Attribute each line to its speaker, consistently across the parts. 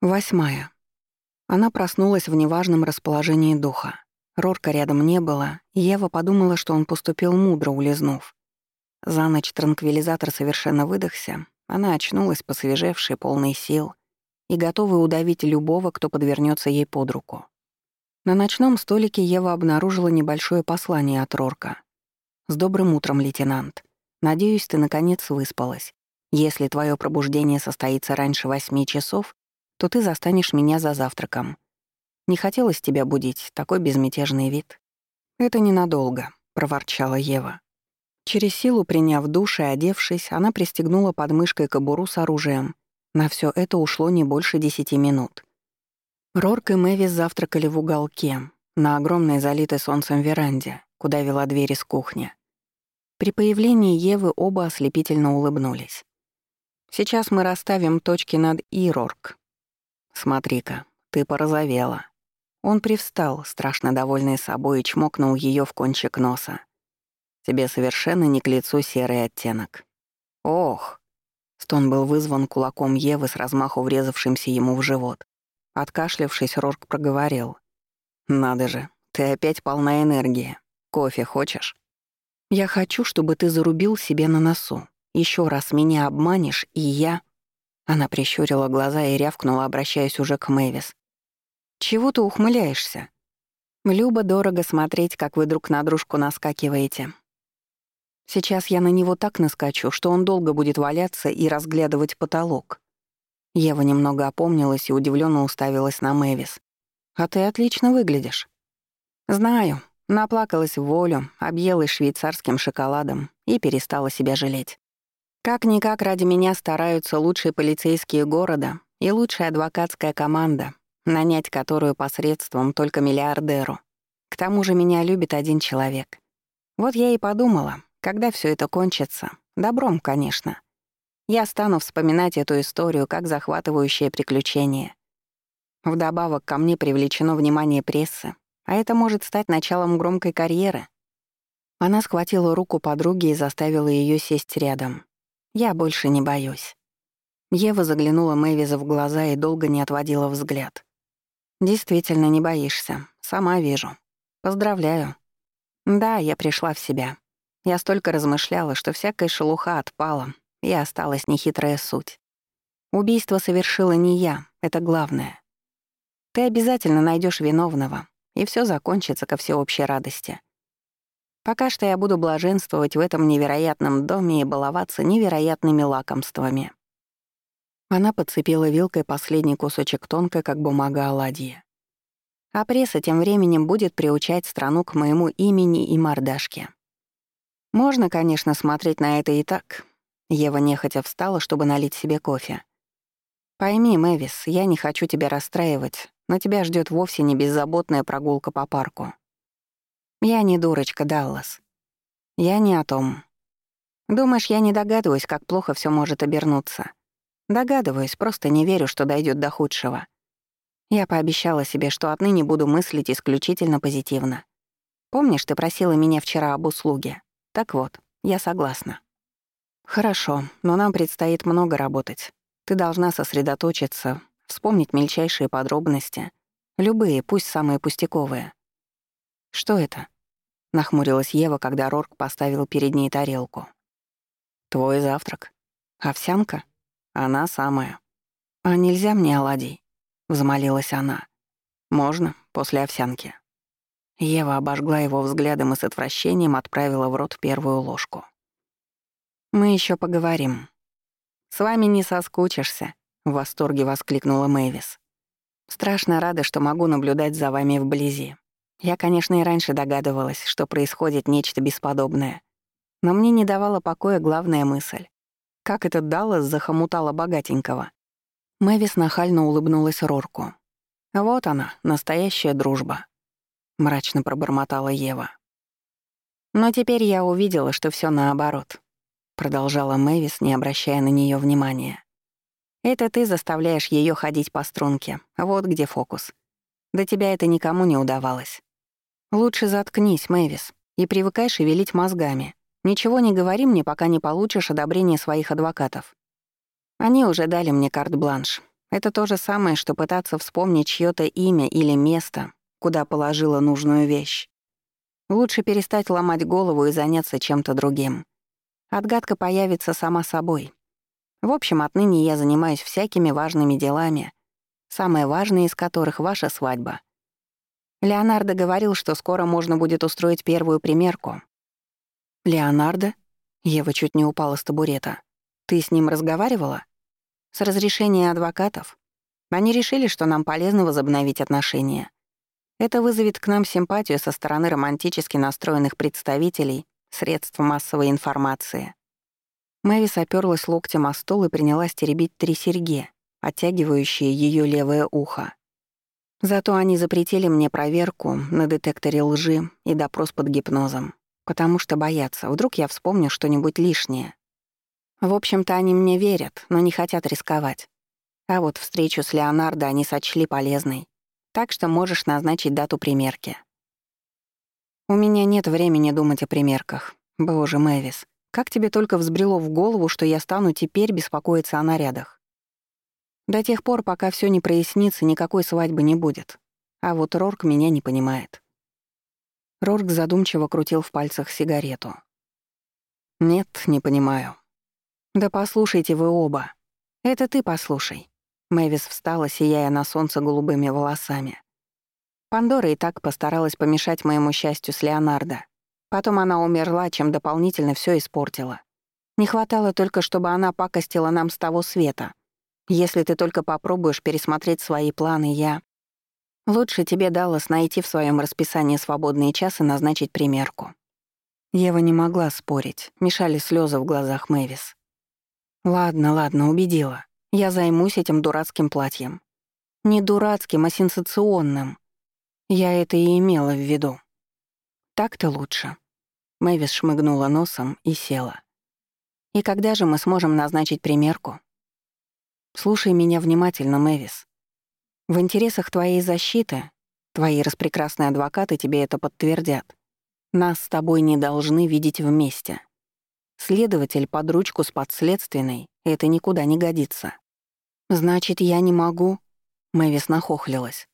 Speaker 1: Восьмая. Она проснулась в неважном расположении духа. Рорка рядом не было, и Ева подумала, что он поступил мудро, улизнув. За ночь транквилизатор совершенно выдохся, она очнулась посвежевшей, полной сил и готовая удавить любого, кто подвернется ей под руку. На ночном столике Ева обнаружила небольшое послание от Рорка. «С добрым утром, лейтенант. Надеюсь, ты наконец выспалась. Если твое пробуждение состоится раньше восьми часов, то ты застанешь меня за завтраком. Не хотелось тебя будить, такой безмятежный вид. Это ненадолго, проворчала Ева. Через силу приняв душ и одевшись, она пристегнула под мышкой кобуру с оружием. На все это ушло не больше десяти минут. Рорк и Мэвис завтракали в уголке, на огромной залитой солнцем веранде, куда вела дверь из кухни. При появлении Евы оба ослепительно улыбнулись. «Сейчас мы расставим точки над «и», Рорк», «Смотри-ка, ты порозовела». Он привстал, страшно довольный собой, и чмокнул ее в кончик носа. «Тебе совершенно не к лицу серый оттенок». «Ох!» Стон был вызван кулаком Евы с размаху врезавшимся ему в живот. Откашлявшись, Рорк проговорил. «Надо же, ты опять полна энергии. Кофе хочешь?» «Я хочу, чтобы ты зарубил себе на носу. Еще раз меня обманешь, и я...» Она прищурила глаза и рявкнула, обращаясь уже к Мэвис. «Чего ты ухмыляешься?» «Любо дорого смотреть, как вы друг на дружку наскакиваете. Сейчас я на него так наскочу, что он долго будет валяться и разглядывать потолок». Ева немного опомнилась и удивленно уставилась на Мэвис. «А ты отлично выглядишь». «Знаю», наплакалась в волю, объелась швейцарским шоколадом и перестала себя жалеть. Как-никак ради меня стараются лучшие полицейские города и лучшая адвокатская команда, нанять которую посредством только миллиардеру. К тому же меня любит один человек. Вот я и подумала, когда все это кончится, добром, конечно. Я стану вспоминать эту историю как захватывающее приключение. Вдобавок ко мне привлечено внимание прессы, а это может стать началом громкой карьеры. Она схватила руку подруги и заставила ее сесть рядом. Я больше не боюсь. Ева заглянула Мэвиза в глаза и долго не отводила взгляд. «Действительно не боишься. Сама вижу. Поздравляю. Да, я пришла в себя. Я столько размышляла, что всякая шелуха отпала, и осталась нехитрая суть. Убийство совершила не я, это главное. Ты обязательно найдешь виновного, и все закончится ко всеобщей радости. Пока что я буду блаженствовать в этом невероятном доме и баловаться невероятными лакомствами. Она подцепила вилкой последний кусочек тонкой, как бумага оладьи. А пресса тем временем будет приучать страну к моему имени и мордашке. Можно, конечно, смотреть на это и так. Ева нехотя встала, чтобы налить себе кофе. Пойми, Мэвис, я не хочу тебя расстраивать, но тебя ждет вовсе не беззаботная прогулка по парку. Я не дурочка, Даллас. Я не о том. Думаешь, я не догадываюсь, как плохо все может обернуться? Догадываюсь, просто не верю, что дойдет до худшего. Я пообещала себе, что отныне буду мыслить исключительно позитивно. Помнишь, ты просила меня вчера об услуге? Так вот, я согласна. Хорошо, но нам предстоит много работать. Ты должна сосредоточиться, вспомнить мельчайшие подробности. Любые, пусть самые пустяковые. «Что это?» — нахмурилась Ева, когда Рорк поставил перед ней тарелку. «Твой завтрак. Овсянка? Она самая. А нельзя мне оладий?» — взмолилась она. «Можно, после овсянки». Ева обожгла его взглядом и с отвращением отправила в рот первую ложку. «Мы еще поговорим». «С вами не соскучишься», — в восторге воскликнула Мэвис. «Страшно рада, что могу наблюдать за вами вблизи. Я, конечно, и раньше догадывалась, что происходит нечто бесподобное. Но мне не давала покоя главная мысль. Как этот Даллас захомутала богатенького? Мэвис нахально улыбнулась Рорку. «Вот она, настоящая дружба», — мрачно пробормотала Ева. «Но теперь я увидела, что все наоборот», — продолжала Мэвис, не обращая на нее внимания. «Это ты заставляешь ее ходить по струнке. Вот где фокус. До тебя это никому не удавалось. «Лучше заткнись, Мэвис, и привыкай шевелить мозгами. Ничего не говори мне, пока не получишь одобрение своих адвокатов. Они уже дали мне карт-бланш. Это то же самое, что пытаться вспомнить чьё-то имя или место, куда положила нужную вещь. Лучше перестать ломать голову и заняться чем-то другим. Отгадка появится сама собой. В общем, отныне я занимаюсь всякими важными делами, самое важное из которых — ваша свадьба. Леонардо говорил, что скоро можно будет устроить первую примерку. «Леонардо?» Ева чуть не упала с табурета. «Ты с ним разговаривала?» «С разрешения адвокатов. Они решили, что нам полезно возобновить отношения. Это вызовет к нам симпатию со стороны романтически настроенных представителей средств массовой информации». Мэвис оперлась локтем о стол и принялась теребить три серьги, оттягивающие ее левое ухо. Зато они запретили мне проверку на детекторе лжи и допрос под гипнозом, потому что боятся, вдруг я вспомню что-нибудь лишнее. В общем-то, они мне верят, но не хотят рисковать. А вот встречу с Леонардо они сочли полезной. Так что можешь назначить дату примерки. У меня нет времени думать о примерках. Боже, Мэвис, как тебе только взбрело в голову, что я стану теперь беспокоиться о нарядах? До тех пор, пока все не прояснится, никакой свадьбы не будет. А вот Рорк меня не понимает. Рорк задумчиво крутил в пальцах сигарету. «Нет, не понимаю». «Да послушайте вы оба. Это ты послушай». Мэвис встала, сияя на солнце голубыми волосами. Пандора и так постаралась помешать моему счастью с Леонардо. Потом она умерла, чем дополнительно все испортила. Не хватало только, чтобы она пакостила нам с того света. Если ты только попробуешь пересмотреть свои планы, я... Лучше тебе, Даллас, найти в своем расписании свободные часы и назначить примерку». Ева не могла спорить, мешали слезы в глазах Мэвис. «Ладно, ладно, убедила. Я займусь этим дурацким платьем. Не дурацким, а сенсационным. Я это и имела в виду. Так-то лучше». Мэвис шмыгнула носом и села. «И когда же мы сможем назначить примерку?» Слушай меня внимательно, Мэвис. В интересах твоей защиты, твои распрекрасные адвокаты тебе это подтвердят, нас с тобой не должны видеть вместе. Следователь под ручку с подследственной — это никуда не годится. Значит, я не могу? Мэвис нахохлилась.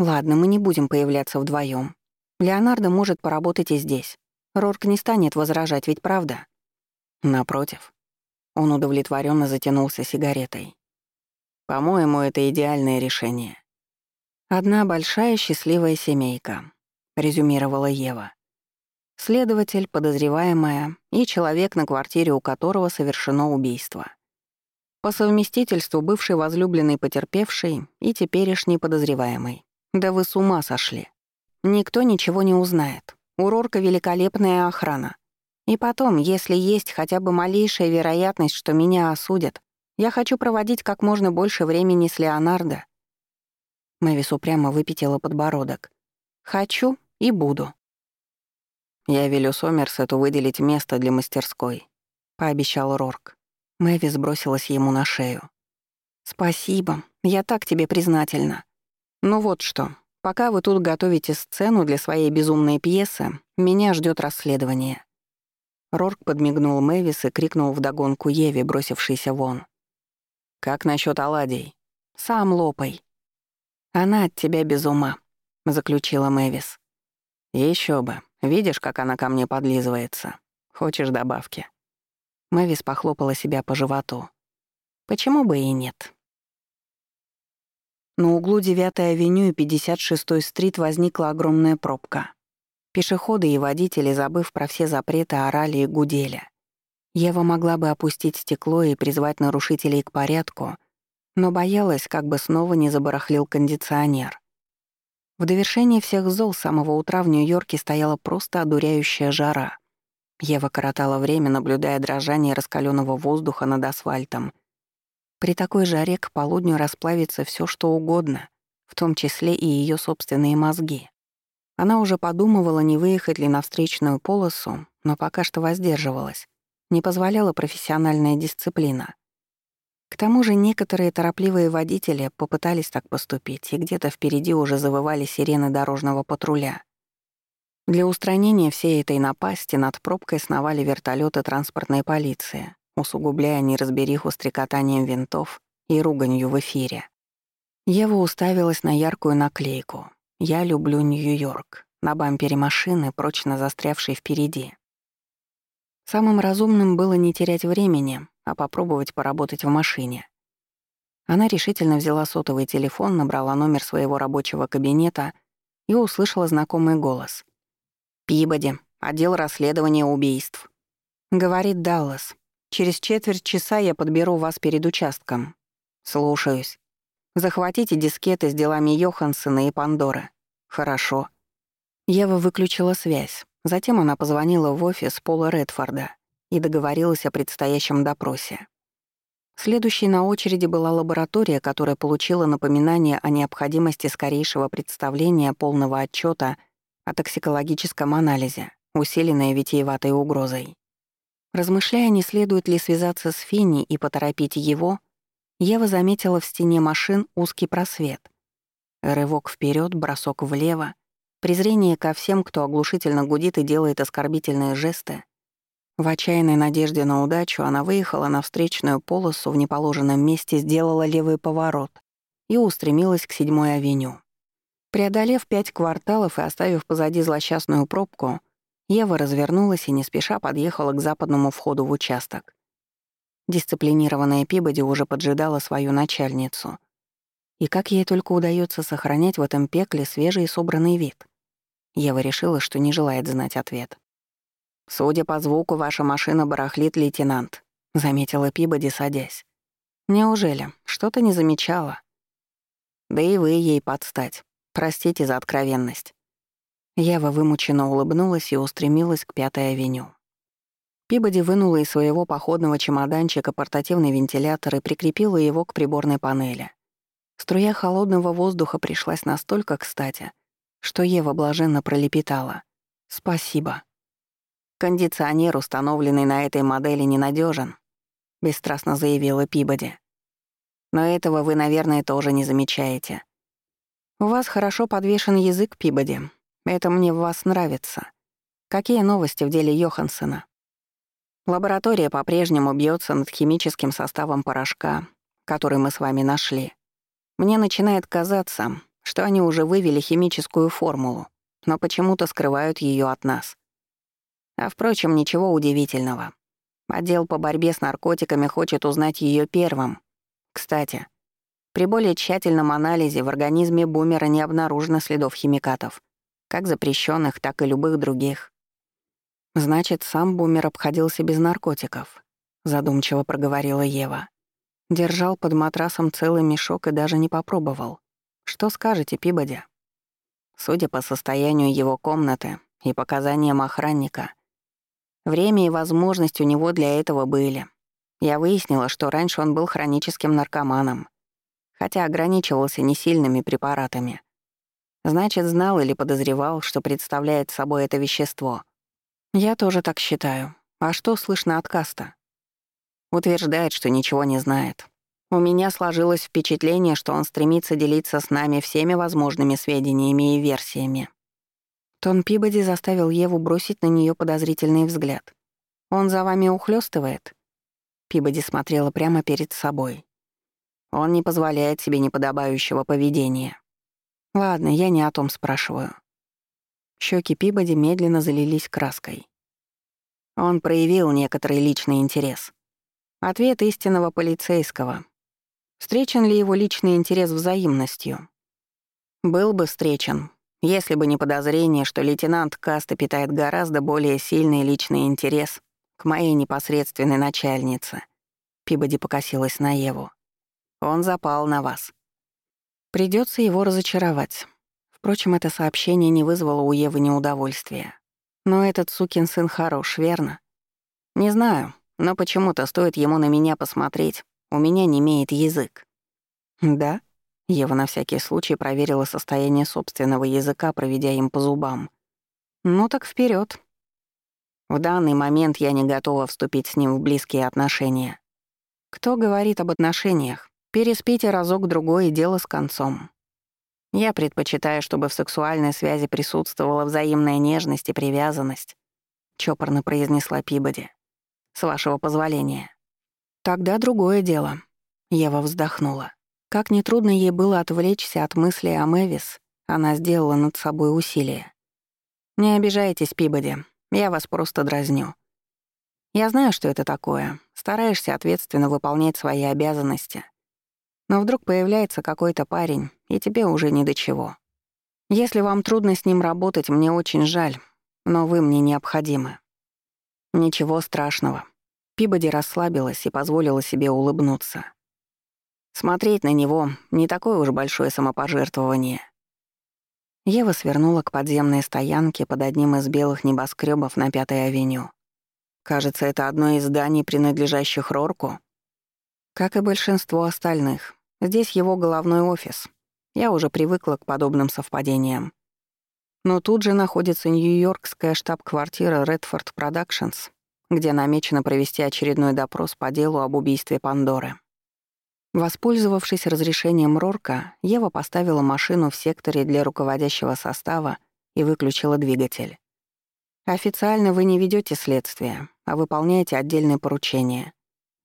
Speaker 1: Ладно, мы не будем появляться вдвоем. Леонардо может поработать и здесь. Рорк не станет возражать, ведь правда? Напротив. Он удовлетворенно затянулся сигаретой. По-моему, это идеальное решение. Одна большая счастливая семейка, резюмировала Ева. Следователь, подозреваемая и человек, на квартире у которого совершено убийство. По совместительству бывший возлюбленный потерпевший и теперешний подозреваемый. Да вы с ума сошли. Никто ничего не узнает. У Рорка великолепная охрана. И потом, если есть хотя бы малейшая вероятность, что меня осудят, я хочу проводить как можно больше времени с Леонардо. Мэвис упрямо выпятила подбородок. Хочу и буду. Я велю Сомерсету выделить место для мастерской, пообещал Рорк. Мэвис бросилась ему на шею. Спасибо, я так тебе признательна. Ну вот что, пока вы тут готовите сцену для своей безумной пьесы, меня ждет расследование. Рорк подмигнул Мэвис и крикнул вдогонку Еве, бросившейся вон. «Как насчет оладий?» «Сам лопай». «Она от тебя без ума», — заключила Мэвис. Еще бы. Видишь, как она ко мне подлизывается? Хочешь добавки?» Мэвис похлопала себя по животу. «Почему бы и нет?» На углу 9-й авеню и 56-й стрит возникла огромная пробка. Пешеходы и водители, забыв про все запреты, орали и гудели. Ева могла бы опустить стекло и призвать нарушителей к порядку, но боялась, как бы снова не забарахлил кондиционер. В довершение всех зол с самого утра в Нью-Йорке стояла просто одуряющая жара. Ева коротала время, наблюдая дрожание раскаленного воздуха над асфальтом. При такой жаре к полудню расплавится все, что угодно, в том числе и ее собственные мозги. Она уже подумывала, не выехать ли на встречную полосу, но пока что воздерживалась не позволяла профессиональная дисциплина. К тому же некоторые торопливые водители попытались так поступить, и где-то впереди уже завывали сирены дорожного патруля. Для устранения всей этой напасти над пробкой сновали вертолеты транспортной полиции, усугубляя неразбериху стрекотанием винтов и руганью в эфире. Ева уставилась на яркую наклейку «Я люблю Нью-Йорк» на бампере машины, прочно застрявшей впереди. Самым разумным было не терять времени, а попробовать поработать в машине. Она решительно взяла сотовый телефон, набрала номер своего рабочего кабинета и услышала знакомый голос. «Пибоди, отдел расследования убийств». Говорит Даллас. «Через четверть часа я подберу вас перед участком». «Слушаюсь. Захватите дискеты с делами Йоханссона и Пандоры». «Хорошо». Ева выключила связь. Затем она позвонила в офис Пола Редфорда и договорилась о предстоящем допросе. Следующей на очереди была лаборатория, которая получила напоминание о необходимости скорейшего представления полного отчета о токсикологическом анализе, усиленное витиеватой угрозой. Размышляя, не следует ли связаться с Финни и поторопить его, Ева заметила в стене машин узкий просвет. Рывок вперед, бросок влево, презрение ко всем, кто оглушительно гудит и делает оскорбительные жесты. В отчаянной надежде на удачу она выехала на встречную полосу в неположенном месте, сделала левый поворот и устремилась к седьмой авеню. Преодолев пять кварталов и оставив позади злосчастную пробку, Ева развернулась и не спеша подъехала к западному входу в участок. Дисциплинированная Пибоди уже поджидала свою начальницу. И как ей только удается сохранять в этом пекле свежий и собранный вид. Ева решила, что не желает знать ответ. «Судя по звуку, ваша машина барахлит, лейтенант», — заметила Пибоди, садясь. «Неужели? Что-то не замечала?» «Да и вы ей подстать. Простите за откровенность». Ева вымученно улыбнулась и устремилась к Пятой авеню. Пибоди вынула из своего походного чемоданчика портативный вентилятор и прикрепила его к приборной панели. Струя холодного воздуха пришлась настолько кстати, что Ева блаженно пролепетала. «Спасибо». «Кондиционер, установленный на этой модели, ненадежен, бесстрастно заявила Пибоди. «Но этого вы, наверное, тоже не замечаете. У вас хорошо подвешен язык, Пибоди. Это мне в вас нравится. Какие новости в деле Йоханссена?» Лаборатория по-прежнему бьется над химическим составом порошка, который мы с вами нашли. Мне начинает казаться, что они уже вывели химическую формулу, но почему-то скрывают ее от нас. А впрочем, ничего удивительного. Отдел по борьбе с наркотиками хочет узнать ее первым. Кстати, при более тщательном анализе в организме бумера не обнаружено следов химикатов, как запрещенных, так и любых других. Значит, сам бумер обходился без наркотиков, задумчиво проговорила Ева. Держал под матрасом целый мешок и даже не попробовал. Что скажете, Пибоди? Судя по состоянию его комнаты и показаниям охранника, Время и возможность у него для этого были. Я выяснила, что раньше он был хроническим наркоманом, хотя ограничивался несильными препаратами. Значит, знал или подозревал, что представляет собой это вещество. Я тоже так считаю. А что слышно от Каста? Утверждает, что ничего не знает. У меня сложилось впечатление, что он стремится делиться с нами всеми возможными сведениями и версиями. Тон Пибоди заставил Еву бросить на нее подозрительный взгляд. «Он за вами ухлёстывает?» Пибоди смотрела прямо перед собой. «Он не позволяет себе неподобающего поведения». «Ладно, я не о том спрашиваю». Щеки Пибоди медленно залились краской. Он проявил некоторый личный интерес. Ответ истинного полицейского. Встречен ли его личный интерес взаимностью? Был бы встречен, если бы не подозрение, что лейтенант Каста питает гораздо более сильный личный интерес к моей непосредственной начальнице. Пибоди покосилась на Еву. Он запал на вас. Придется его разочаровать. Впрочем, это сообщение не вызвало у Евы неудовольствия. Но этот сукин сын хорош, верно? Не знаю, но почему-то стоит ему на меня посмотреть, у меня не имеет язык. Да? Ева на всякий случай проверила состояние собственного языка, проведя им по зубам. «Ну так вперед. В данный момент я не готова вступить с ним в близкие отношения. Кто говорит об отношениях? Переспите разок-другой и дело с концом. Я предпочитаю, чтобы в сексуальной связи присутствовала взаимная нежность и привязанность», — чопорно произнесла Пибоди. «С вашего позволения». «Тогда другое дело. Ева вздохнула. Как нетрудно ей было отвлечься от мысли о Мэвис, она сделала над собой усилие. «Не обижайтесь, Пибоди, я вас просто дразню. Я знаю, что это такое. Стараешься ответственно выполнять свои обязанности. Но вдруг появляется какой-то парень, и тебе уже ни до чего. Если вам трудно с ним работать, мне очень жаль, но вы мне необходимы. Ничего страшного. Пибоди расслабилась и позволила себе улыбнуться. Смотреть на него — не такое уж большое самопожертвование. Ева свернула к подземной стоянке под одним из белых небоскребов на Пятой авеню. Кажется, это одно из зданий, принадлежащих Рорку. Как и большинство остальных. Здесь его головной офис. Я уже привыкла к подобным совпадениям. Но тут же находится нью-йоркская штаб-квартира Redford Productions, где намечено провести очередной допрос по делу об убийстве Пандоры. Воспользовавшись разрешением Рорка, Ева поставила машину в секторе для руководящего состава и выключила двигатель. Официально вы не ведете следствие, а выполняете отдельные поручения.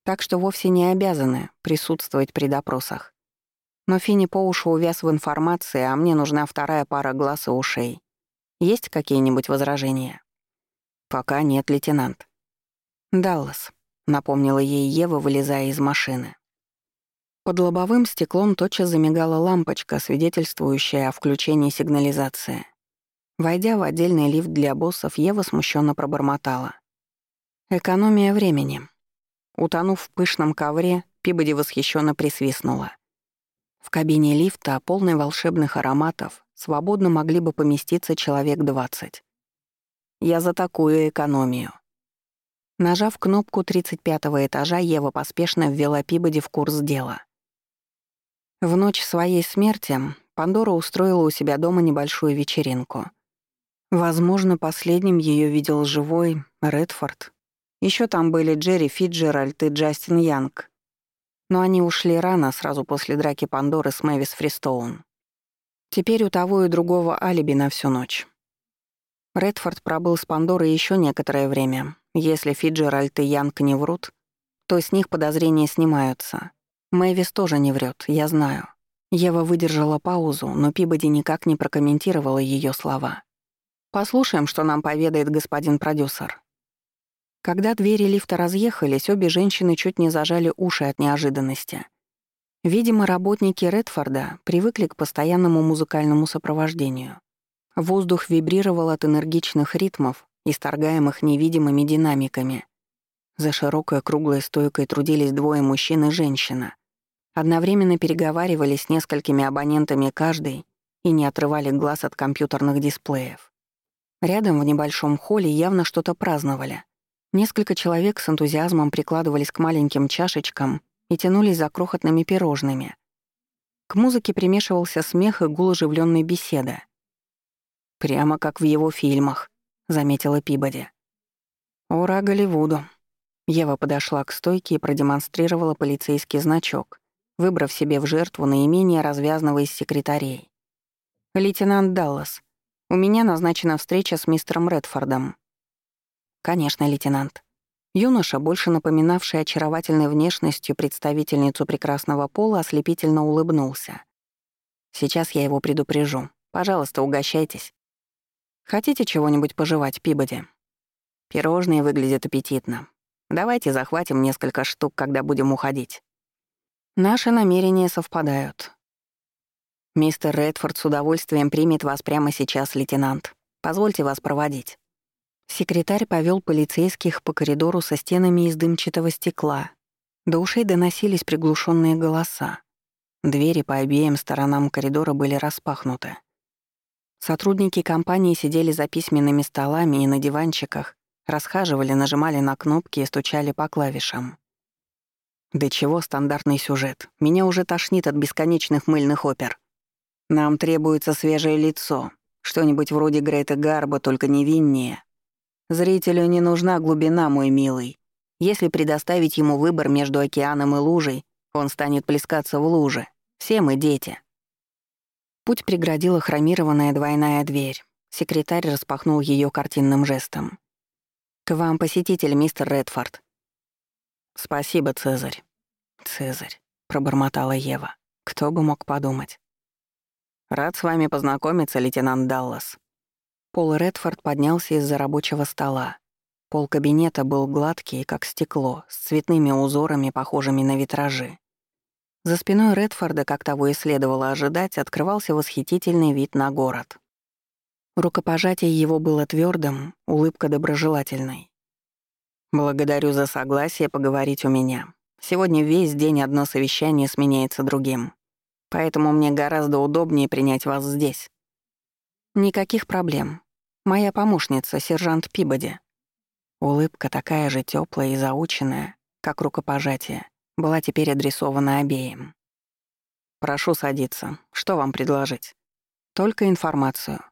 Speaker 1: Так что вовсе не обязаны присутствовать при допросах. Но Финни по уши увяз в информации, а мне нужна вторая пара глаз и ушей. Есть какие-нибудь возражения? Пока нет, лейтенант. «Даллас», — напомнила ей Ева, вылезая из машины. Под лобовым стеклом тотчас замигала лампочка, свидетельствующая о включении сигнализации. Войдя в отдельный лифт для боссов, Ева смущенно пробормотала. «Экономия времени». Утонув в пышном ковре, Пибоди восхищенно присвистнула. В кабине лифта, полной волшебных ароматов, свободно могли бы поместиться человек двадцать. Я за такую экономию. Нажав кнопку 35-го этажа, Ева поспешно ввела Пибоди в курс дела. В ночь своей смерти Пандора устроила у себя дома небольшую вечеринку. Возможно, последним ее видел живой Редфорд. Еще там были Джерри Фиджеральд и Джастин Янг. Но они ушли рано, сразу после драки Пандоры с Мэвис Фристоун. Теперь у того и другого алиби на всю ночь. Редфорд пробыл с Пандорой еще некоторое время. Если Фиджеральд и Янг не врут, то с них подозрения снимаются. Мэвис тоже не врет, я знаю. Ева выдержала паузу, но Пибоди никак не прокомментировала ее слова. «Послушаем, что нам поведает господин продюсер». Когда двери лифта разъехались, обе женщины чуть не зажали уши от неожиданности. Видимо, работники Редфорда привыкли к постоянному музыкальному сопровождению. Воздух вибрировал от энергичных ритмов, исторгаемых невидимыми динамиками. За широкой круглой стойкой трудились двое мужчин и женщина. Одновременно переговаривались с несколькими абонентами каждый и не отрывали глаз от компьютерных дисплеев. Рядом в небольшом холле явно что-то праздновали. Несколько человек с энтузиазмом прикладывались к маленьким чашечкам и тянулись за крохотными пирожными. К музыке примешивался смех и гул оживленной беседы. «Прямо как в его фильмах», — заметила Пибоди. «Ура Голливуду!» Ева подошла к стойке и продемонстрировала полицейский значок, выбрав себе в жертву наименее развязного из секретарей. «Лейтенант Даллас, у меня назначена встреча с мистером Редфордом». «Конечно, лейтенант», Юноша, больше напоминавший очаровательной внешностью представительницу прекрасного пола, ослепительно улыбнулся. «Сейчас я его предупрежу. Пожалуйста, угощайтесь. Хотите чего-нибудь пожевать, Пибоди? Пирожные выглядят аппетитно. Давайте захватим несколько штук, когда будем уходить. Наши намерения совпадают. Мистер Редфорд с удовольствием примет вас прямо сейчас, лейтенант. Позвольте вас проводить. Секретарь повел полицейских по коридору со стенами из дымчатого стекла. До ушей доносились приглушенные голоса. Двери по обеим сторонам коридора были распахнуты. Сотрудники компании сидели за письменными столами и на диванчиках, расхаживали, нажимали на кнопки и стучали по клавишам. Да чего стандартный сюжет? Меня уже тошнит от бесконечных мыльных опер. Нам требуется свежее лицо, что-нибудь вроде Грейта Гарба, только невиннее. Зрителю не нужна глубина, мой милый. Если предоставить ему выбор между океаном и лужей, он станет плескаться в луже. Все мы дети. Путь преградила хромированная двойная дверь. Секретарь распахнул ее картинным жестом. «К вам посетитель, мистер Редфорд». «Спасибо, Цезарь». «Цезарь. — пробормотала Ева. «Кто бы мог подумать?» «Рад с вами познакомиться, лейтенант Даллас». Пол Редфорд поднялся из-за рабочего стола. Пол кабинета был гладкий, как стекло, с цветными узорами, похожими на витражи. За спиной Редфорда, как того и следовало ожидать, открывался восхитительный вид на город. Рукопожатие его было твердым, улыбка доброжелательной. «Благодарю за согласие поговорить у меня. Сегодня весь день одно совещание сменяется другим. Поэтому мне гораздо удобнее принять вас здесь». «Никаких проблем. Моя помощница, сержант Пибоди». Улыбка такая же теплая и заученная, как рукопожатие, была теперь адресована обеим. «Прошу садиться. Что вам предложить?» «Только информацию».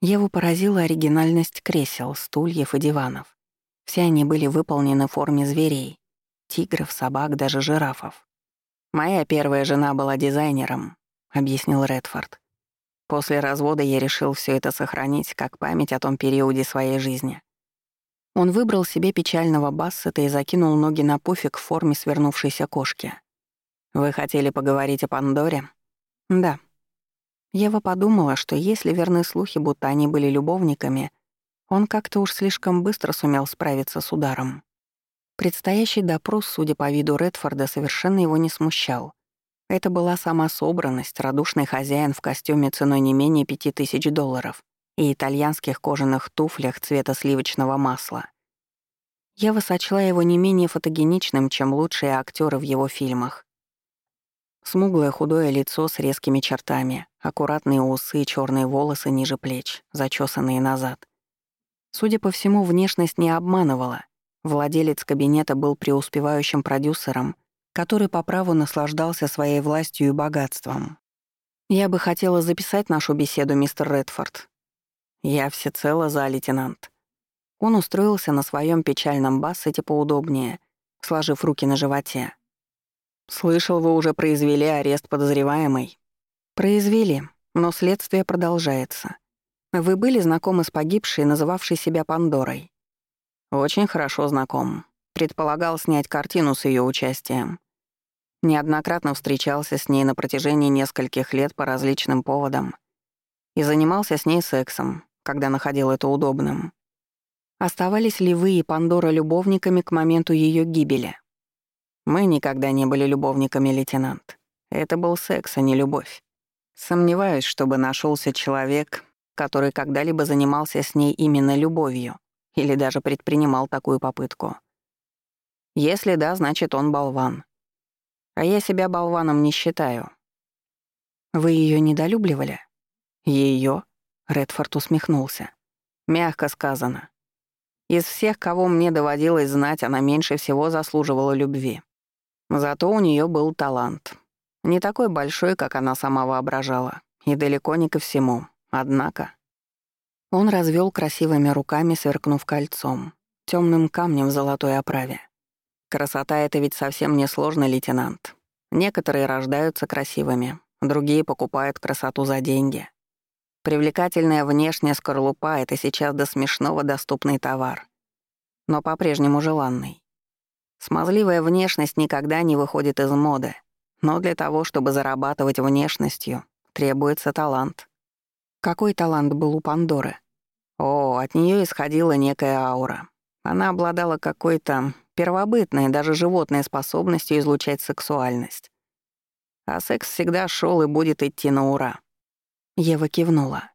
Speaker 1: Еву поразила оригинальность кресел, стульев и диванов. Все они были выполнены в форме зверей — тигров, собак, даже жирафов. «Моя первая жена была дизайнером», — объяснил Редфорд. «После развода я решил все это сохранить как память о том периоде своей жизни». Он выбрал себе печального бассета и закинул ноги на пуфик в форме свернувшейся кошки. «Вы хотели поговорить о Пандоре?» «Да». Ева подумала, что если верны слухи, будто они были любовниками — он как-то уж слишком быстро сумел справиться с ударом. Предстоящий допрос, судя по виду Редфорда, совершенно его не смущал. Это была сама собранность, радушный хозяин в костюме ценой не менее пяти тысяч долларов и итальянских кожаных туфлях цвета сливочного масла. Я высочла его не менее фотогеничным, чем лучшие актеры в его фильмах. Смуглое худое лицо с резкими чертами, аккуратные усы, черные волосы ниже плеч, зачесанные назад — Судя по всему, внешность не обманывала. Владелец кабинета был преуспевающим продюсером, который по праву наслаждался своей властью и богатством. «Я бы хотела записать нашу беседу, мистер Редфорд». «Я всецело за, лейтенант». Он устроился на своем печальном бассете поудобнее, сложив руки на животе. «Слышал, вы уже произвели арест подозреваемой?» «Произвели, но следствие продолжается. Вы были знакомы с погибшей, называвшей себя Пандорой? Очень хорошо знаком. Предполагал снять картину с ее участием. Неоднократно встречался с ней на протяжении нескольких лет по различным поводам и занимался с ней сексом, когда находил это удобным. Оставались ли вы и Пандора любовниками к моменту ее гибели? Мы никогда не были любовниками, лейтенант. Это был секс, а не любовь. Сомневаюсь, чтобы нашелся человек, который когда-либо занимался с ней именно любовью или даже предпринимал такую попытку. Если да, значит, он болван. А я себя болваном не считаю. Вы ее недолюбливали? Ее? Редфорд усмехнулся. Мягко сказано. Из всех, кого мне доводилось знать, она меньше всего заслуживала любви. Зато у нее был талант. Не такой большой, как она сама воображала, и далеко не ко всему. Однако... Он развел красивыми руками, сверкнув кольцом, темным камнем в золотой оправе. Красота — это ведь совсем не сложно, лейтенант. Некоторые рождаются красивыми, другие покупают красоту за деньги. Привлекательная внешняя скорлупа — это сейчас до смешного доступный товар. Но по-прежнему желанный. Смазливая внешность никогда не выходит из моды, но для того, чтобы зарабатывать внешностью, требуется талант. Какой талант был у Пандоры? О, от нее исходила некая аура. Она обладала какой-то первобытной, даже животной способностью излучать сексуальность. А секс всегда шел и будет идти на ура. Ева кивнула.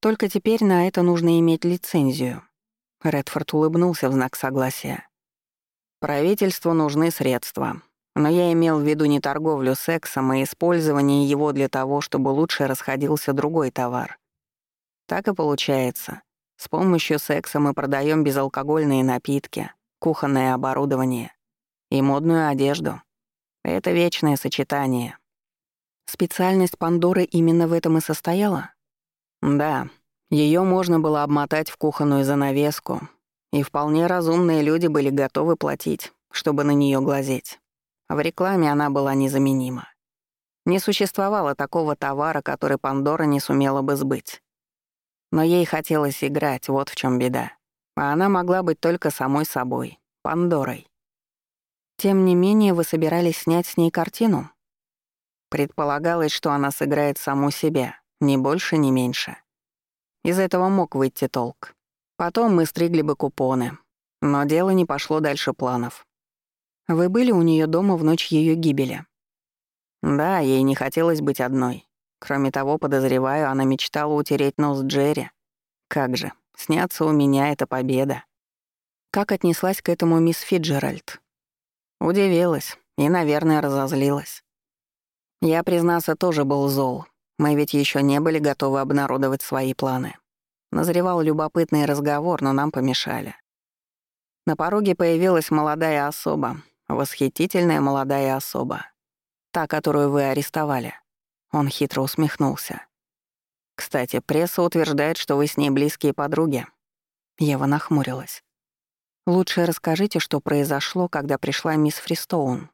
Speaker 1: Только теперь на это нужно иметь лицензию. Редфорд улыбнулся в знак согласия. Правительству нужны средства. Но я имел в виду не торговлю сексом, а использование его для того, чтобы лучше расходился другой товар. Так и получается. С помощью секса мы продаем безалкогольные напитки, кухонное оборудование и модную одежду. Это вечное сочетание. Специальность Пандоры именно в этом и состояла? Да. Ее можно было обмотать в кухонную занавеску, и вполне разумные люди были готовы платить, чтобы на нее глазеть. В рекламе она была незаменима. Не существовало такого товара, который Пандора не сумела бы сбыть. Но ей хотелось играть, вот в чем беда. А она могла быть только самой собой, Пандорой. Тем не менее, вы собирались снять с ней картину? Предполагалось, что она сыграет саму себя, ни больше, ни меньше. Из этого мог выйти толк. Потом мы стригли бы купоны. Но дело не пошло дальше планов. Вы были у нее дома в ночь ее гибели? Да, ей не хотелось быть одной. Кроме того, подозреваю, она мечтала утереть нос Джерри. Как же, сняться у меня — это победа. Как отнеслась к этому мисс Фиджеральд? Удивилась и, наверное, разозлилась. Я, признаться, тоже был зол. Мы ведь еще не были готовы обнародовать свои планы. Назревал любопытный разговор, но нам помешали. На пороге появилась молодая особа, восхитительная молодая особа. Та, которую вы арестовали. Он хитро усмехнулся. Кстати, пресса утверждает, что вы с ней близкие подруги. Ева нахмурилась. Лучше расскажите, что произошло, когда пришла мисс Фристоун.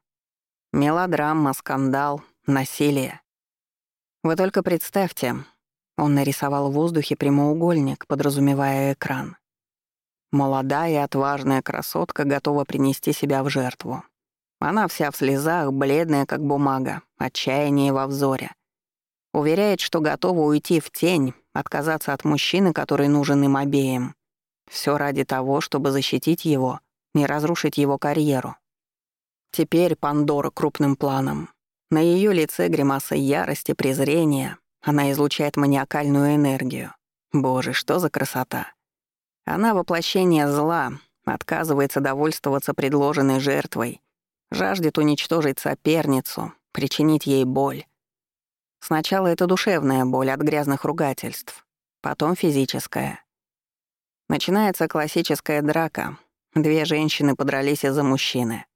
Speaker 1: Мелодрама, скандал, насилие. Вы только представьте. Он нарисовал в воздухе прямоугольник, подразумевая экран. Молодая отважная красотка готова принести себя в жертву. Она вся в слезах, бледная как бумага, отчаяние во взоре. Уверяет, что готова уйти в тень, отказаться от мужчины, который нужен им обеим. Все ради того, чтобы защитить его, не разрушить его карьеру. Теперь Пандора крупным планом. На ее лице гримаса ярости, презрения. Она излучает маниакальную энергию. Боже, что за красота. Она воплощение зла, отказывается довольствоваться предложенной жертвой, жаждет уничтожить соперницу, причинить ей боль. Сначала это душевная боль от грязных ругательств, потом физическая. Начинается классическая драка. Две женщины подрались из-за мужчины.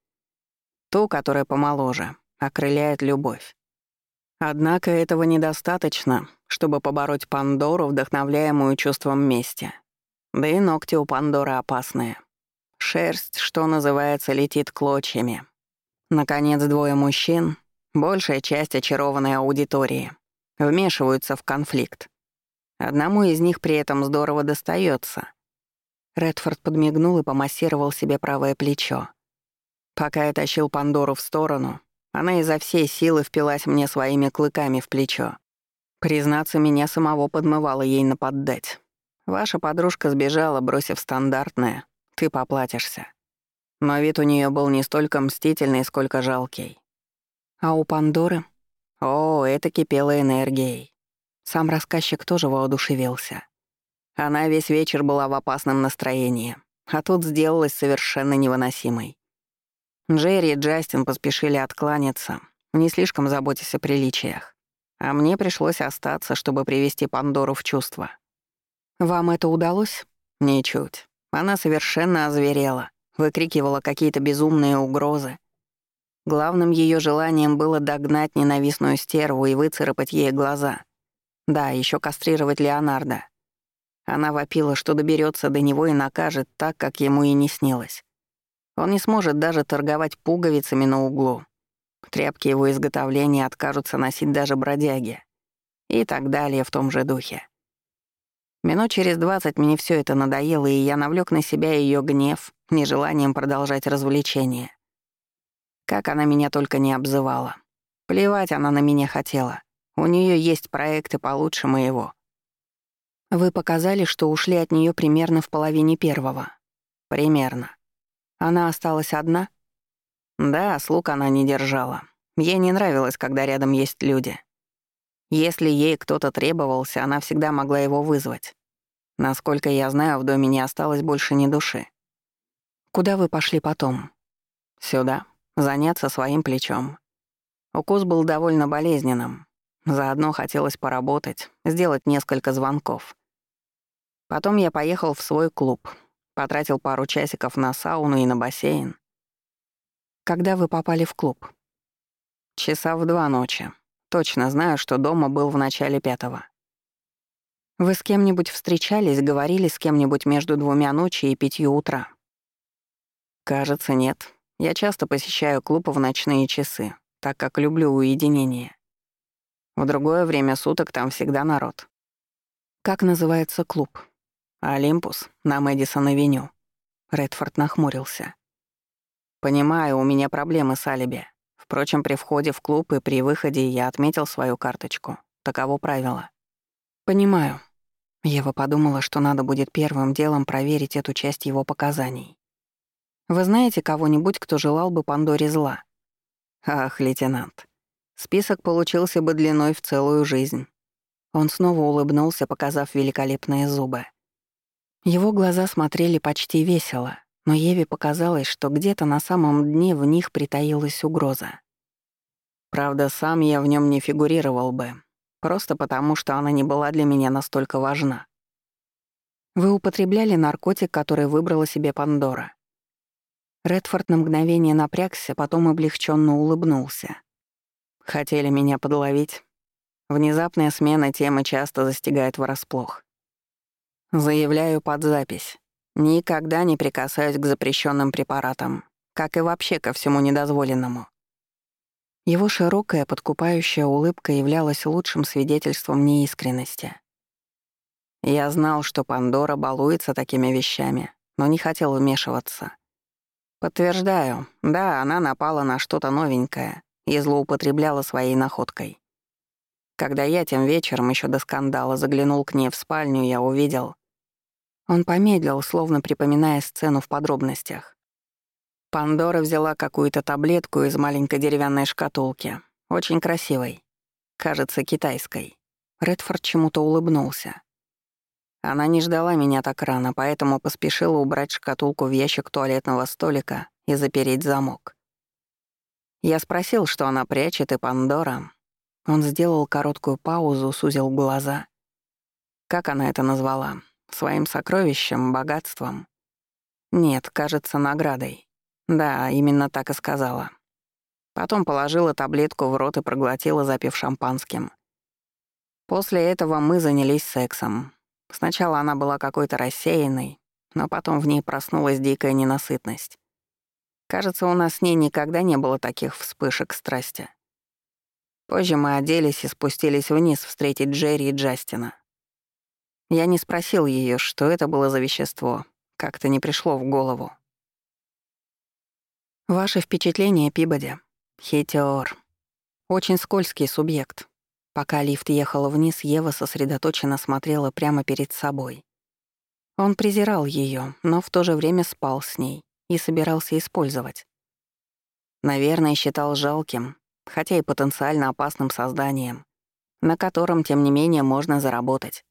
Speaker 1: Ту, которая помоложе, окрыляет любовь. Однако этого недостаточно, чтобы побороть Пандору, вдохновляемую чувством мести. Да и ногти у Пандоры опасные. Шерсть, что называется, летит клочьями. Наконец, двое мужчин, большая часть очарованной аудитории, вмешиваются в конфликт. Одному из них при этом здорово достается. Редфорд подмигнул и помассировал себе правое плечо. Пока я тащил Пандору в сторону, она изо всей силы впилась мне своими клыками в плечо. Признаться, меня самого подмывало ей наподдать. Ваша подружка сбежала, бросив стандартное. Ты поплатишься. Но вид у нее был не столько мстительный, сколько жалкий. А у Пандоры? О, это кипело энергией. Сам рассказчик тоже воодушевился. Она весь вечер была в опасном настроении, а тут сделалась совершенно невыносимой. Джерри и Джастин поспешили откланяться, не слишком заботясь о приличиях. А мне пришлось остаться, чтобы привести Пандору в чувство. «Вам это удалось?» «Ничуть. Она совершенно озверела, выкрикивала какие-то безумные угрозы. Главным ее желанием было догнать ненавистную стерву и выцарапать ей глаза. Да, еще кастрировать Леонардо. Она вопила, что доберется до него и накажет так, как ему и не снилось. Он не сможет даже торговать пуговицами на углу. Тряпки его изготовления откажутся носить даже бродяги. И так далее в том же духе. Минут через двадцать мне все это надоело, и я навлек на себя ее гнев, нежеланием продолжать развлечение. Как она меня только не обзывала. Плевать она на меня хотела. У нее есть проекты получше моего. Вы показали, что ушли от нее примерно в половине первого. Примерно. Она осталась одна? Да, слуг она не держала. Ей не нравилось, когда рядом есть люди. Если ей кто-то требовался, она всегда могла его вызвать. Насколько я знаю, в доме не осталось больше ни души. Куда вы пошли потом? Сюда. Заняться своим плечом. Укус был довольно болезненным. Заодно хотелось поработать, сделать несколько звонков. Потом я поехал в свой клуб, потратил пару часиков на сауну и на бассейн. Когда вы попали в клуб? Часа в два ночи. Точно знаю, что дома был в начале пятого. Вы с кем-нибудь встречались, говорили с кем-нибудь между двумя ночи и пятью утра? Кажется, нет. Я часто посещаю клуб в ночные часы, так как люблю уединение. В другое время суток там всегда народ. Как называется клуб? Олимпус, на Мэдисон-авеню. Редфорд нахмурился. Понимаю, у меня проблемы с алиби. Впрочем, при входе в клуб и при выходе я отметил свою карточку. Таково правило. Понимаю. Ева подумала, что надо будет первым делом проверить эту часть его показаний. Вы знаете кого-нибудь, кто желал бы Пандоре зла? Ах, лейтенант. Список получился бы длиной в целую жизнь. Он снова улыбнулся, показав великолепные зубы. Его глаза смотрели почти весело, но Еве показалось, что где-то на самом дне в них притаилась угроза. Правда, сам я в нем не фигурировал бы, просто потому, что она не была для меня настолько важна. Вы употребляли наркотик, который выбрала себе Пандора. Редфорд на мгновение напрягся, потом облегченно улыбнулся. Хотели меня подловить. Внезапная смена темы часто застигает врасплох. Заявляю под запись. Никогда не прикасаюсь к запрещенным препаратам, как и вообще ко всему недозволенному. Его широкая подкупающая улыбка являлась лучшим свидетельством неискренности. Я знал, что Пандора балуется такими вещами, но не хотел вмешиваться. Подтверждаю, да, она напала на что-то новенькое и злоупотребляла своей находкой. Когда я тем вечером еще до скандала заглянул к ней в спальню, я увидел... Он помедлил, словно припоминая сцену в подробностях. Пандора взяла какую-то таблетку из маленькой деревянной шкатулки, очень красивой, кажется, китайской. Редфорд чему-то улыбнулся. Она не ждала меня так рано, поэтому поспешила убрать шкатулку в ящик туалетного столика и запереть замок. Я спросил, что она прячет, и Пандора, он сделал короткую паузу, сузил глаза. Как она это назвала? Своим сокровищем, богатством? Нет, кажется, наградой. Да, именно так и сказала. Потом положила таблетку в рот и проглотила, запив шампанским. После этого мы занялись сексом. Сначала она была какой-то рассеянной, но потом в ней проснулась дикая ненасытность. Кажется, у нас с ней никогда не было таких вспышек страсти. Позже мы оделись и спустились вниз встретить Джерри и Джастина. Я не спросил ее, что это было за вещество. Как-то не пришло в голову. Ваше впечатление, Пибоди. Хитер. Очень скользкий субъект. Пока лифт ехал вниз, Ева сосредоточенно смотрела прямо перед собой. Он презирал ее, но в то же время спал с ней и собирался использовать. Наверное, считал жалким, хотя и потенциально опасным созданием, на котором, тем не менее, можно заработать.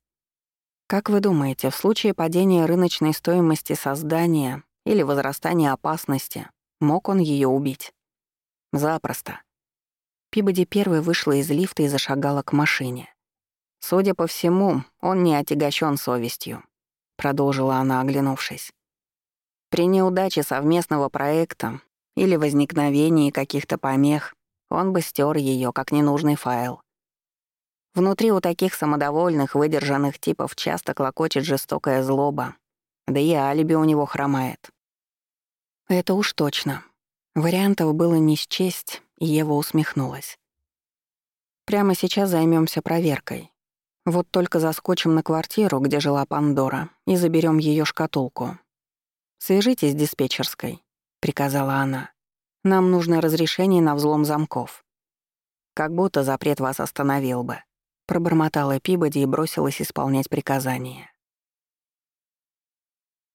Speaker 1: Как вы думаете, в случае падения рыночной стоимости создания или возрастания опасности, мог он ее убить? Запросто. Пибоди первой вышла из лифта и зашагала к машине. «Судя по всему, он не отягощен совестью», — продолжила она, оглянувшись. «При неудаче совместного проекта или возникновении каких-то помех он бы стер ее как ненужный файл. Внутри у таких самодовольных, выдержанных типов часто клокочет жестокая злоба, да и алиби у него хромает. Это уж точно. Вариантов было не счесть, Ева усмехнулась. Прямо сейчас займемся проверкой. Вот только заскочим на квартиру, где жила Пандора, и заберем ее шкатулку. «Свяжитесь с диспетчерской», — приказала она. Нам нужно разрешение на взлом замков. Как будто запрет вас остановил бы. Пробормотала Пибоди и бросилась исполнять приказание.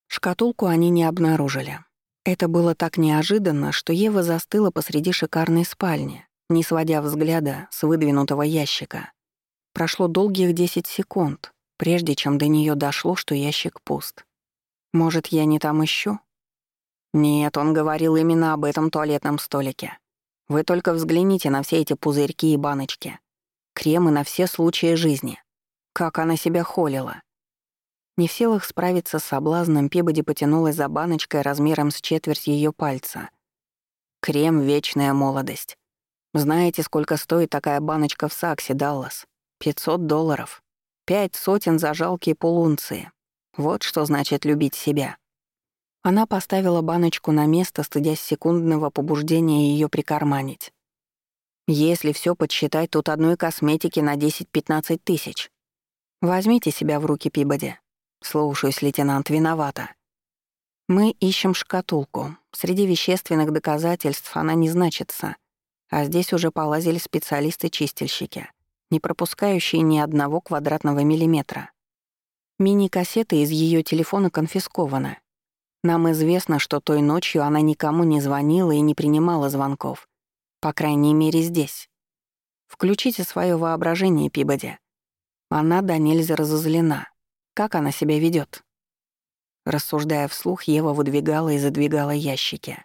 Speaker 1: Шкатулку они не обнаружили. Это было так неожиданно, что Ева застыла посреди шикарной спальни, не сводя взгляда с выдвинутого ящика. Прошло долгих 10 секунд, прежде чем до нее дошло, что ящик пуст. Может, я не там ищу? Нет, он говорил именно об этом туалетном столике. Вы только взгляните на все эти пузырьки и баночки. Кремы на все случаи жизни. Как она себя холила. Не в силах справиться с соблазном, Пибоди потянулась за баночкой размером с четверть ее пальца. Крем «Вечная молодость». Знаете, сколько стоит такая баночка в Саксе, Даллас? 500 долларов. Пять сотен за жалкие полунции. Вот что значит любить себя. Она поставила баночку на место, стыдясь секундного побуждения ее прикарманить. Если все подсчитать, тут одной косметики на 10-15 тысяч. Возьмите себя в руки, Пибоди. Слушаюсь, лейтенант, виновата. Мы ищем шкатулку. Среди вещественных доказательств она не значится, а здесь уже полазили специалисты-чистильщики, не пропускающие ни одного квадратного миллиметра. Мини-кассета из ее телефона конфискована. Нам известно, что той ночью она никому не звонила и не принимала звонков. По крайней мере, здесь. Включите свое воображение, Пибоди. Она до нельзя разозлена. Как она себя ведет? Рассуждая вслух, Ева выдвигала и задвигала ящики.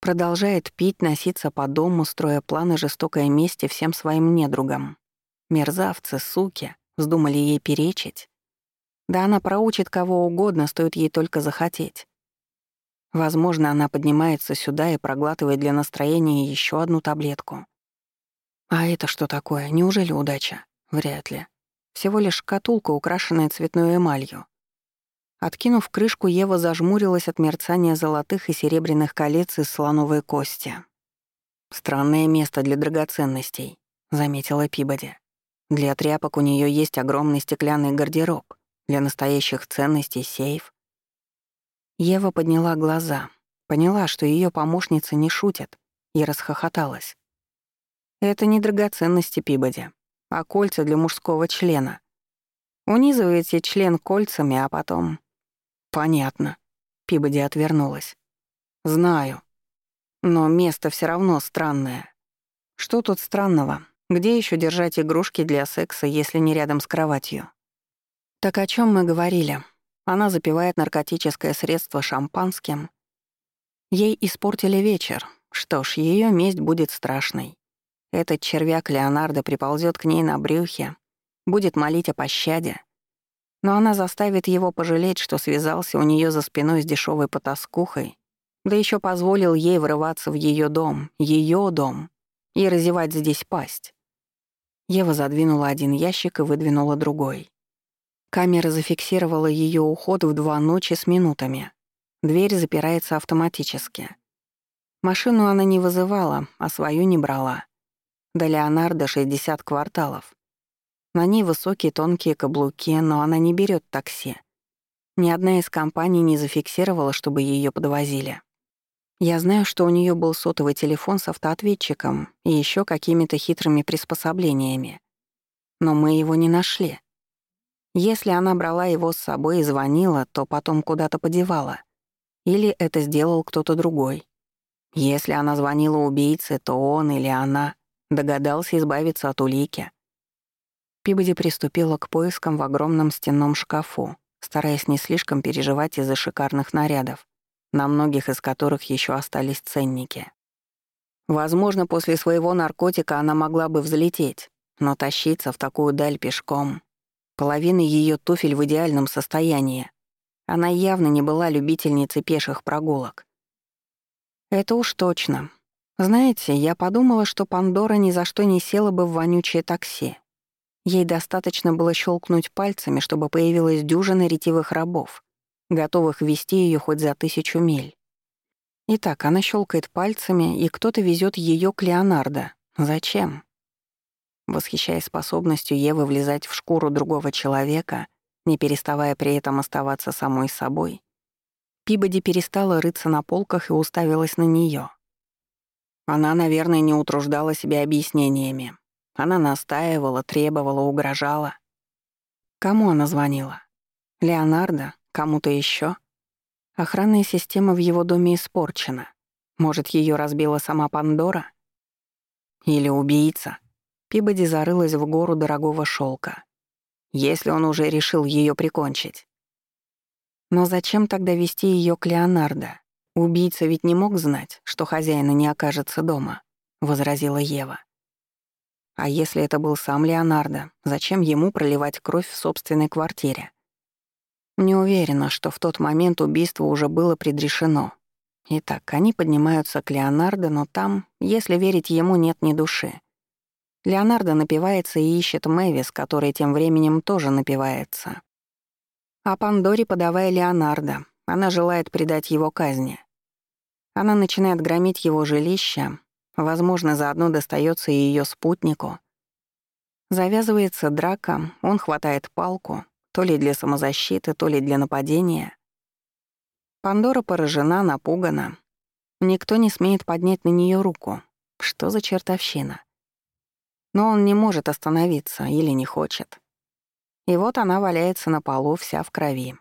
Speaker 1: Продолжает пить, носиться по дому, строя планы жестокой мести всем своим недругам. Мерзавцы, суки, вздумали ей перечить. Да она проучит кого угодно, стоит ей только захотеть. Возможно, она поднимается сюда и проглатывает для настроения еще одну таблетку. А это что такое? Неужели удача? Вряд ли. Всего лишь шкатулка, украшенная цветной эмалью. Откинув крышку, Ева зажмурилась от мерцания золотых и серебряных колец из слоновой кости. «Странное место для драгоценностей», — заметила Пибоди. «Для тряпок у нее есть огромный стеклянный гардероб, для настоящих ценностей — сейф». Ева подняла глаза, поняла, что ее помощница не шутит, и расхохоталась. «Это не драгоценности Пибоди, а кольца для мужского члена. Унизываете член кольцами, а потом «Понятно». Пибоди отвернулась. «Знаю. Но место все равно странное. Что тут странного? Где еще держать игрушки для секса, если не рядом с кроватью?» «Так о чем мы говорили?» Она запивает наркотическое средство шампанским. Ей испортили вечер. Что ж, ее месть будет страшной. Этот червяк Леонардо приползет к ней на брюхе, будет молить о пощаде, но она заставит его пожалеть, что связался у нее за спиной с дешевой потаскухой, да еще позволил ей врываться в ее дом, ее дом, и разевать здесь пасть. Ева задвинула один ящик и выдвинула другой. Камера зафиксировала ее уход в два ночи с минутами. Дверь запирается автоматически. Машину она не вызывала, а свою не брала. До Леонардо 60 кварталов. На ней высокие тонкие каблуки, но она не берет такси. Ни одна из компаний не зафиксировала, чтобы ее подвозили. Я знаю, что у нее был сотовый телефон с автоответчиком и еще какими-то хитрыми приспособлениями. Но мы его не нашли. Если она брала его с собой и звонила, то потом куда-то подевала. Или это сделал кто-то другой. Если она звонила убийце, то он или она догадался избавиться от улики. Пибоди приступила к поискам в огромном стенном шкафу, стараясь не слишком переживать из-за шикарных нарядов, на многих из которых еще остались ценники. Возможно, после своего наркотика она могла бы взлететь, но тащиться в такую даль пешком. Половина ее туфель в идеальном состоянии. Она явно не была любительницей пеших прогулок. Это уж точно. Знаете, я подумала, что Пандора ни за что не села бы в вонючее такси, Ей достаточно было щелкнуть пальцами, чтобы появилась дюжина ретивых рабов, готовых вести ее хоть за тысячу миль. Итак, она щелкает пальцами, и кто-то везет ее к Леонардо. Зачем? Восхищаясь способностью Евы влезать в шкуру другого человека, не переставая при этом оставаться самой собой, Пибоди перестала рыться на полках и уставилась на нее. Она, наверное, не утруждала себя объяснениями. Она настаивала, требовала, угрожала. Кому она звонила? Леонардо? Кому-то еще? Охранная система в его доме испорчена. Может, ее разбила сама Пандора? Или убийца? Пибоди зарылась в гору дорогого шелка. Если он уже решил ее прикончить. Но зачем тогда вести ее к Леонардо? Убийца ведь не мог знать, что хозяина не окажется дома, возразила Ева. А если это был сам Леонардо, зачем ему проливать кровь в собственной квартире? Не уверена, что в тот момент убийство уже было предрешено. Итак, они поднимаются к Леонардо, но там, если верить ему, нет ни души. Леонардо напивается и ищет Мэвис, который тем временем тоже напивается. А Пандоре подавая Леонардо, она желает предать его казни. Она начинает громить его жилище, Возможно, заодно достается и ее спутнику. Завязывается драка, он хватает палку, то ли для самозащиты, то ли для нападения. Пандора поражена, напугана. Никто не смеет поднять на нее руку. Что за чертовщина? Но он не может остановиться или не хочет. И вот она валяется на полу, вся в крови.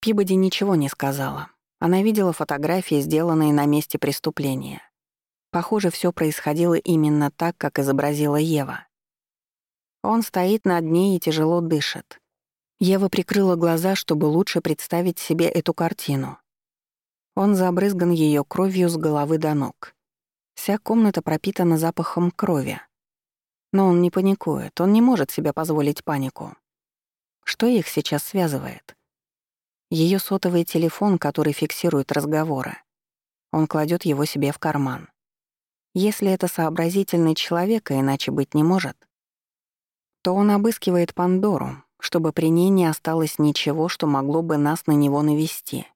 Speaker 1: Пибоди ничего не сказала. Она видела фотографии, сделанные на месте преступления. Похоже, все происходило именно так, как изобразила Ева. Он стоит над ней и тяжело дышит. Ева прикрыла глаза, чтобы лучше представить себе эту картину. Он забрызган ее кровью с головы до ног. Вся комната пропитана запахом крови. Но он не паникует, он не может себе позволить панику. Что их сейчас связывает? Ее сотовый телефон, который фиксирует разговоры. Он кладет его себе в карман. Если это сообразительный человек, а иначе быть не может, то он обыскивает Пандору, чтобы при ней не осталось ничего, что могло бы нас на него навести.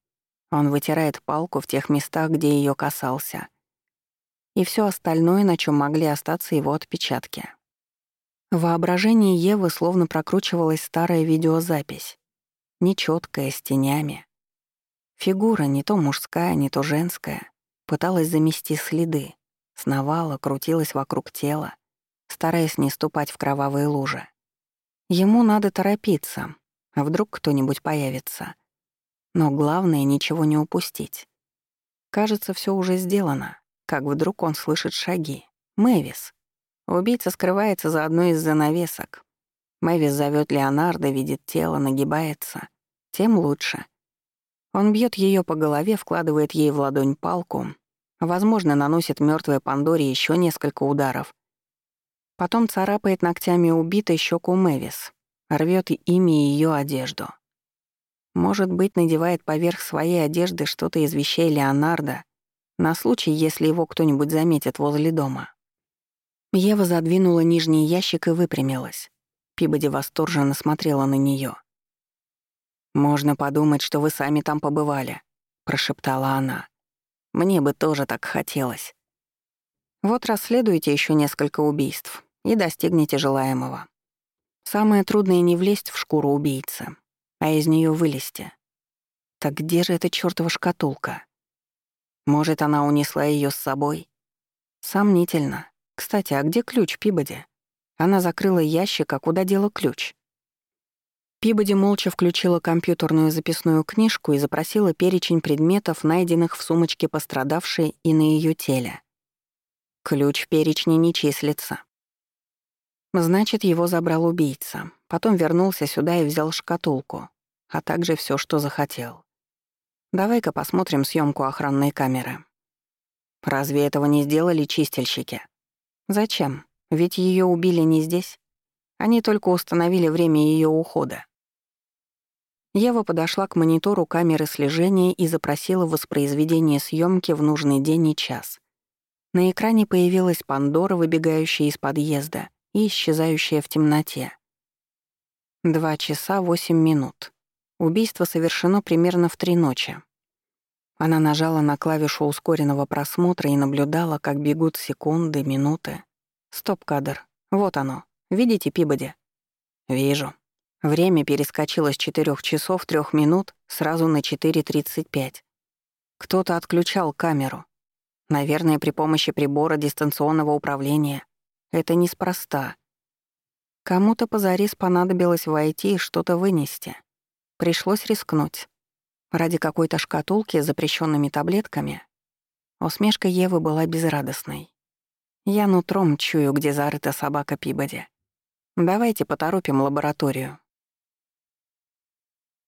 Speaker 1: Он вытирает палку в тех местах, где ее касался. И все остальное, на чем могли остаться его отпечатки. В воображении Евы словно прокручивалась старая видеозапись. Нечёткая, с тенями. Фигура, не то мужская, не то женская, пыталась замести следы, сновала, крутилась вокруг тела, стараясь не ступать в кровавые лужи. Ему надо торопиться, а вдруг кто-нибудь появится. Но главное — ничего не упустить. Кажется, все уже сделано, как вдруг он слышит шаги. Мэвис. Убийца скрывается за одной из занавесок. Мэвис зовет Леонардо, видит тело, нагибается. Тем лучше. Он бьет ее по голове, вкладывает ей в ладонь палку, возможно, наносит мертвой Пандоре еще несколько ударов. Потом царапает ногтями убитой щеку Мэвис, рвет ими ее одежду. Может быть, надевает поверх своей одежды что-то из вещей Леонардо на случай, если его кто-нибудь заметит возле дома. Ева задвинула нижний ящик и выпрямилась. Пибоди восторженно смотрела на нее. «Можно подумать, что вы сами там побывали», — прошептала она. «Мне бы тоже так хотелось». Вот расследуйте еще несколько убийств и достигнете желаемого. Самое трудное — не влезть в шкуру убийцы, а из нее вылезти. Так где же эта чёртова шкатулка? Может, она унесла ее с собой? Сомнительно. Кстати, а где ключ Пибоди? Она закрыла ящик, а куда дела ключ? Пибоди молча включила компьютерную записную книжку и запросила перечень предметов, найденных в сумочке пострадавшей и на ее теле. Ключ в перечне не числится. Значит, его забрал убийца. Потом вернулся сюда и взял шкатулку, а также все, что захотел. Давай-ка посмотрим съемку охранной камеры. Разве этого не сделали чистильщики? Зачем? Ведь ее убили не здесь. Они только установили время ее ухода. Ева подошла к монитору камеры слежения и запросила воспроизведение съемки в нужный день и час. На экране появилась Пандора, выбегающая из подъезда, и исчезающая в темноте. Два часа восемь минут. Убийство совершено примерно в три ночи. Она нажала на клавишу ускоренного просмотра и наблюдала, как бегут секунды, минуты. Стоп-кадр. Вот оно. Видите Пибоди? Вижу. Время перескочило с 4 часов 3 минут сразу на 4.35. Кто-то отключал камеру. Наверное, при помощи прибора дистанционного управления. Это неспроста. Кому-то позарис понадобилось войти и что-то вынести. Пришлось рискнуть. Ради какой-то шкатулки с запрещенными таблетками усмешка Евы была безрадостной. Я нутром чую, где зарыта собака Пибоди. Давайте поторопим лабораторию.